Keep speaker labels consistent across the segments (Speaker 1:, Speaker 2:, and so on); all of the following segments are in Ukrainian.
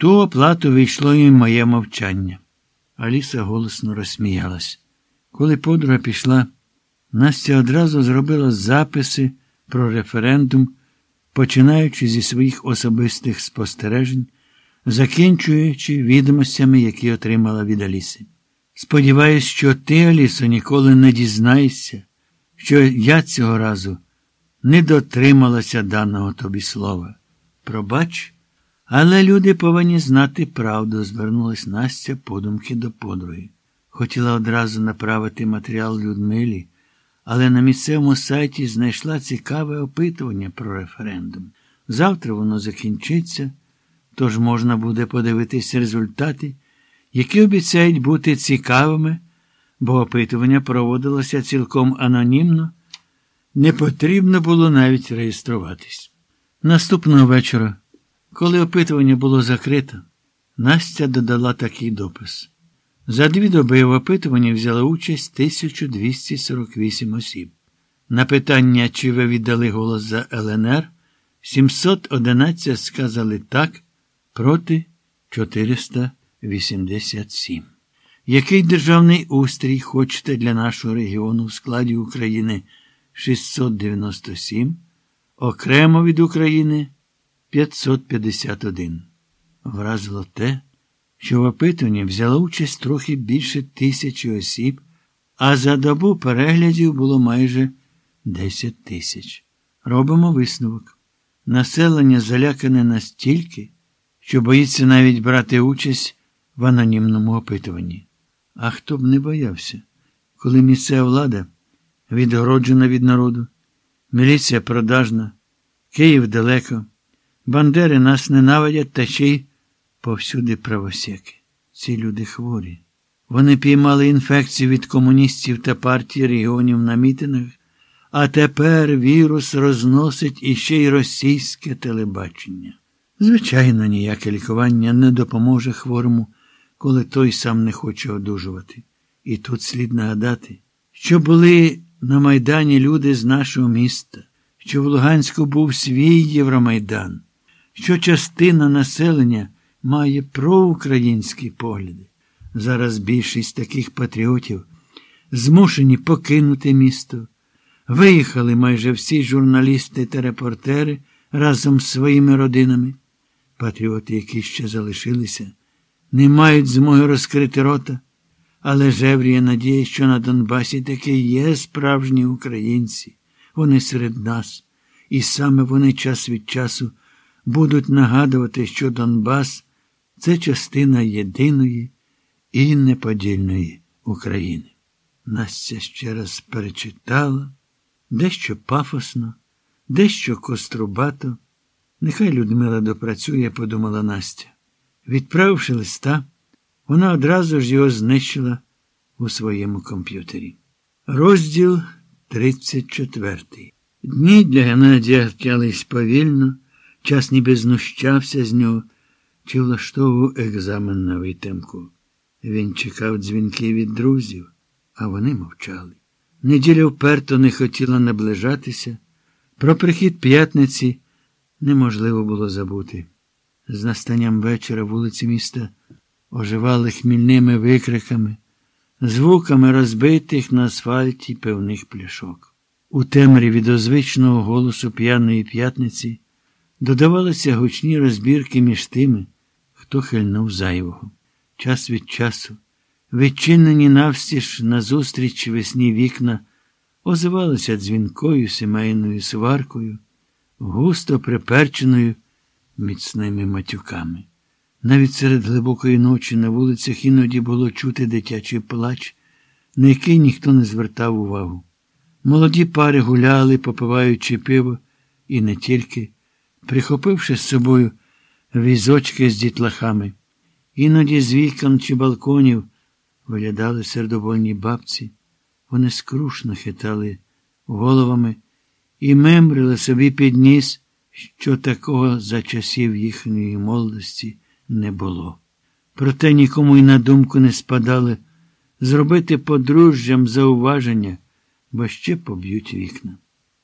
Speaker 1: ту оплату війшло і моє мовчання. Аліса голосно розсміялась. Коли подруга пішла, Настя одразу зробила записи про референдум, починаючи зі своїх особистих спостережень, закінчуючи відомостями, які отримала від Аліси. Сподіваюсь, що ти, Алісо, ніколи не дізнаєшся, що я цього разу не дотрималася даного тобі слова. Пробач, але люди повинні знати правду, звернулась Настя подумки до подруги. Хотіла одразу направити матеріал Людмилі, але на місцевому сайті знайшла цікаве опитування про референдум. Завтра воно закінчиться, тож можна буде подивитись результати, які обіцяють бути цікавими, бо опитування проводилося цілком анонімно, не потрібно було навіть реєструватись. Наступного вечора, коли опитування було закрито, Настя додала такий допис. За дві доби в опитуванні взяла участь 1248 осіб. На питання, чи ви віддали голос за ЛНР, 711 сказали так, проти 487. Який державний устрій хочете для нашого регіону в складі України 697, окремо від України 551. Вразило те, що в опитуванні взяло участь трохи більше тисячі осіб, а за добу переглядів було майже 10 тисяч. Робимо висновок. Населення залякане настільки, що боїться навіть брати участь в анонімному опитуванні. А хто б не боявся, коли місцева влада відгороджена від народу, міліція продажна, Київ далеко, бандери нас ненавидять та ще й повсюди правосеки. Ці люди хворі. Вони піймали інфекцію від комуністів та партії регіонів на мітингах, а тепер вірус розносить іще й російське телебачення. Звичайно, ніяке лікування не допоможе хворому, коли той сам не хоче одужувати. І тут слід нагадати, що були на Майдані люди з нашого міста, що в Луганську був свій Євромайдан, що частина населення має проукраїнські погляди. Зараз більшість таких патріотів змушені покинути місто. Виїхали майже всі журналісти та репортери разом з своїми родинами. Патріоти, які ще залишилися, не мають змоги розкрити рота, але жевріє надія, що на Донбасі таки є справжні українці. Вони серед нас, і саме вони час від часу будуть нагадувати, що Донбас це частина єдиної і неподільної України. Настя ще раз перечитала, дещо пафосно, дещо кострубато. Нехай Людмила допрацює, подумала Настя. Відправивши листа, вона одразу ж його знищила у своєму комп'ютері. Розділ 34. Дні для Геннадія тялись повільно, час ніби знущався з нього чи влаштовував екзамен на витимку. Він чекав дзвінки від друзів, а вони мовчали. Неділя вперто не хотіла наближатися. Про прихід п'ятниці неможливо було забути. З настанням вечора вулиці міста оживали хмільними викриками, звуками розбитих на асфальті певних пляшок. У темряві до звичного голосу п'яної п'ятниці додавалися гучні розбірки між тими, хто хильнув зайвого. Час від часу, відчинені навстіж назустріч весні вікна, озивалися дзвінкою сімейною сваркою, густо приперченою міцними матюками. Навіть серед глибокої ночі на вулицях іноді було чути дитячий плач, на який ніхто не звертав увагу. Молоді пари гуляли, попиваючи пиво, і не тільки, прихопивши з собою візочки з дітлахами. Іноді з вікон чи балконів виглядали сердовольні бабці. Вони скрушно хитали головами і мемрили собі під ніс, що такого за часів їхньої молодості не було. Проте нікому й на думку не спадали зробити подружжям зауваження, бо ще поб'ють вікна.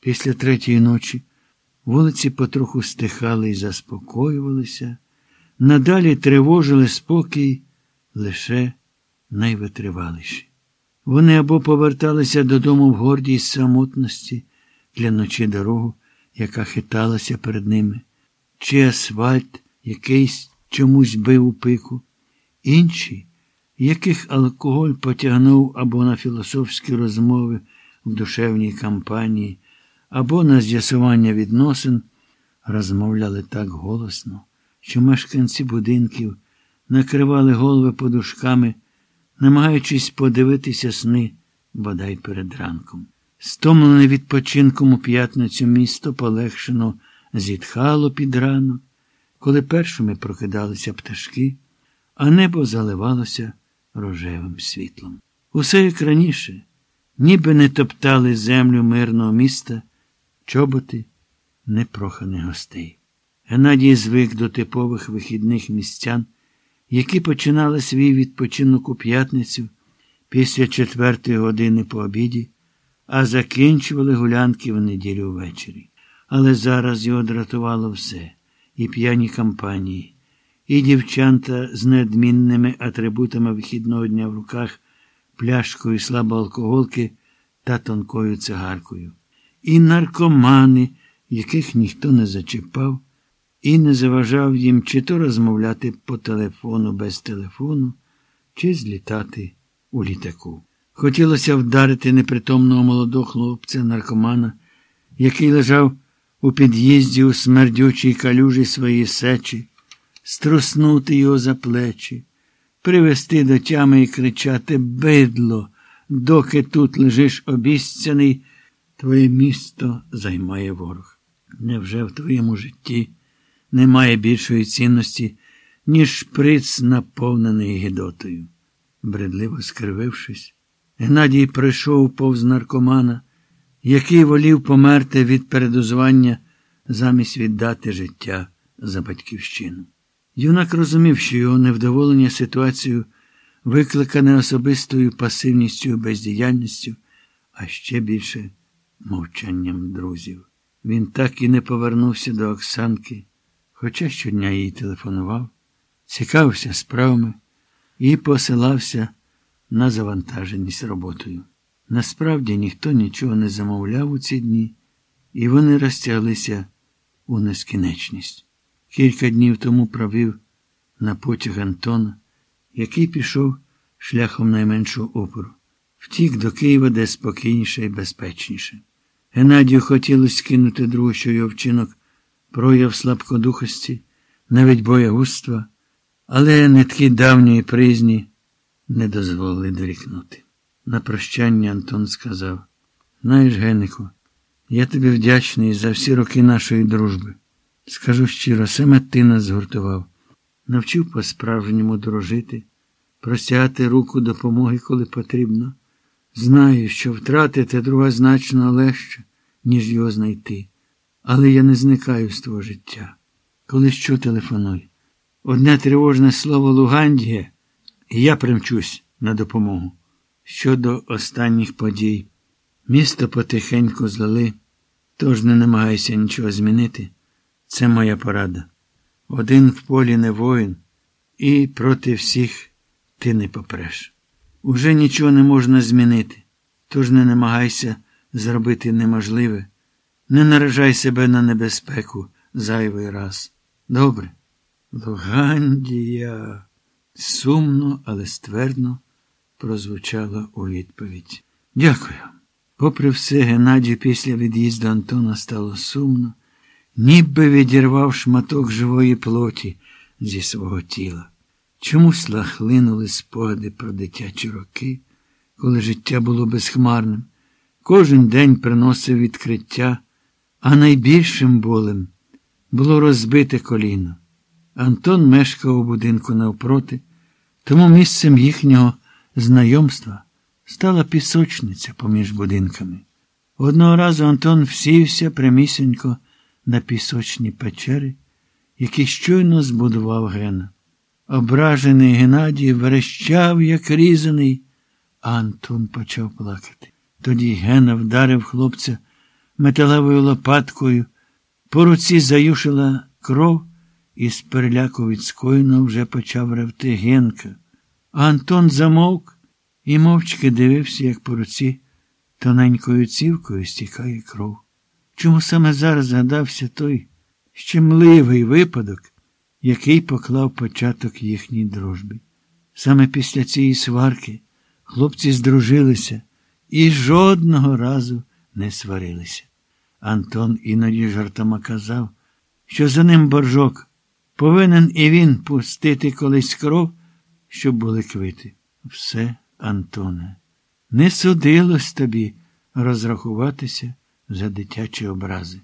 Speaker 1: Після третьої ночі вулиці потроху стихали і заспокоювалися. Надалі тривожили спокій лише найвитриваліші. Вони або поверталися додому в гордій самотності, глянучи дорогу, яка хиталася перед ними, чи асфальт якийсь чомусь бив у пику, інші, яких алкоголь потягнув або на філософські розмови в душевній кампанії, або на з'ясування відносин, розмовляли так голосно, що мешканці будинків накривали голови подушками, намагаючись подивитися сни бодай перед ранком. Стомлене відпочинком у п'ятницю місто полегшено зітхало під ранок, коли першими прокидалися пташки, а небо заливалося рожевим світлом. Усе як раніше, ніби не топтали землю мирного міста, чоботи непроханих гостей. Геннадій звик до типових вихідних містян, які починали свій відпочинок у п'ятницю після четвертої години по обіді, а закінчували гулянки в неділю ввечері. Але зараз його дратувало все і п'яні кампанії, і дівчанта з неодмінними атрибутами вихідного дня в руках, пляшкою слабоалкоголки та тонкою цигаркою, і наркомани, яких ніхто не зачіпав, і не заважав їм чи то розмовляти по телефону без телефону, чи злітати у літаку. Хотілося вдарити непритомного молодого хлопця, наркомана, який лежав у під'їзді у смердючій калюжі своєї сечі, струснути його за плечі, привести до тями і кричати Бидло, доки тут лежиш обіцяний, твоє місто займає ворог. Невже в твоєму житті немає більшої цінності, ніж шприц, наповнений гідотою? Бредливо скривившись, Геннадій прийшов повз наркомана який волів померти від передозування замість віддати життя за батьківщину. Юнак розумів, що його невдоволення ситуацією викликане особистою пасивністю і бездіяльністю, а ще більше мовчанням друзів. Він так і не повернувся до Оксанки, хоча щодня їй телефонував, цікавився справами і посилався на завантаженість роботою. Насправді ніхто нічого не замовляв у ці дні, і вони розтяглися у нескінченність. Кілька днів тому провів на потяг Антона, який пішов шляхом найменшого опору, втік до Києва, де спокійніше і безпечніше. Геннадію хотілося кинути другу, що його вчинок прояв слабкодухості, навіть боягузтва, але нитки давньої призні не дозволили дорікнути. На прощання Антон сказав Знаєш, Генику, я тобі вдячний за всі роки нашої дружби. Скажу щиро, саме ти нас згуртував, навчив по-справжньому дружити, простягати руку допомоги, коли потрібно. Знаю, що втратити друга значно легше, ніж його знайти. Але я не зникаю з твого життя. Коли що телефонуй. Одне тривожне слово Лугандія, і я примчусь на допомогу. Щодо останніх подій, місто потихеньку злили, тож не намагайся нічого змінити. Це моя порада. Один в полі не воїн, і проти всіх ти не попреш. Уже нічого не можна змінити, тож не намагайся зробити неможливе, не наражай себе на небезпеку зайвий раз. Добре. Лугандія. Сумно, але ствердно прозвучало у відповідь. Дякую. Попри все, Геннадію після від'їзду Антона стало сумно, ніби відірвав шматок живої плоті зі свого тіла. Чомусь лахлинули спогади про дитячі роки, коли життя було безхмарним. Кожен день приносив відкриття, а найбільшим болем було розбите коліно. Антон мешкав у будинку навпроти, тому місцем їхнього знайомства стала пісочниця поміж будинками. Одного разу Антон всівся прямісінько на пісочні печери, які щойно збудував Гена. Ображений Геннадій верещав, як різаний, а Антон почав плакати. Тоді Гена вдарив хлопця металевою лопаткою, по руці заюшила кров і з переляку від скоєного вже почав ревти Генка. А Антон замовк і мовчки дивився, як по руці тоненькою цівкою стікає кров. Чому саме зараз згадався той щемливий випадок, який поклав початок їхній дружбі? Саме після цієї сварки хлопці здружилися і жодного разу не сварилися. Антон іноді жартома казав, що за ним боржок повинен і він пустити колись кров, щоб були квити. Все, Антоне, не судилось тобі розрахуватися за дитячі образи.